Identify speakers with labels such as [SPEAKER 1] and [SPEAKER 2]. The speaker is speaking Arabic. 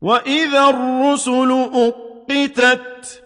[SPEAKER 1] وَإِذَا الرُّسُلُ أُقِّتَتْ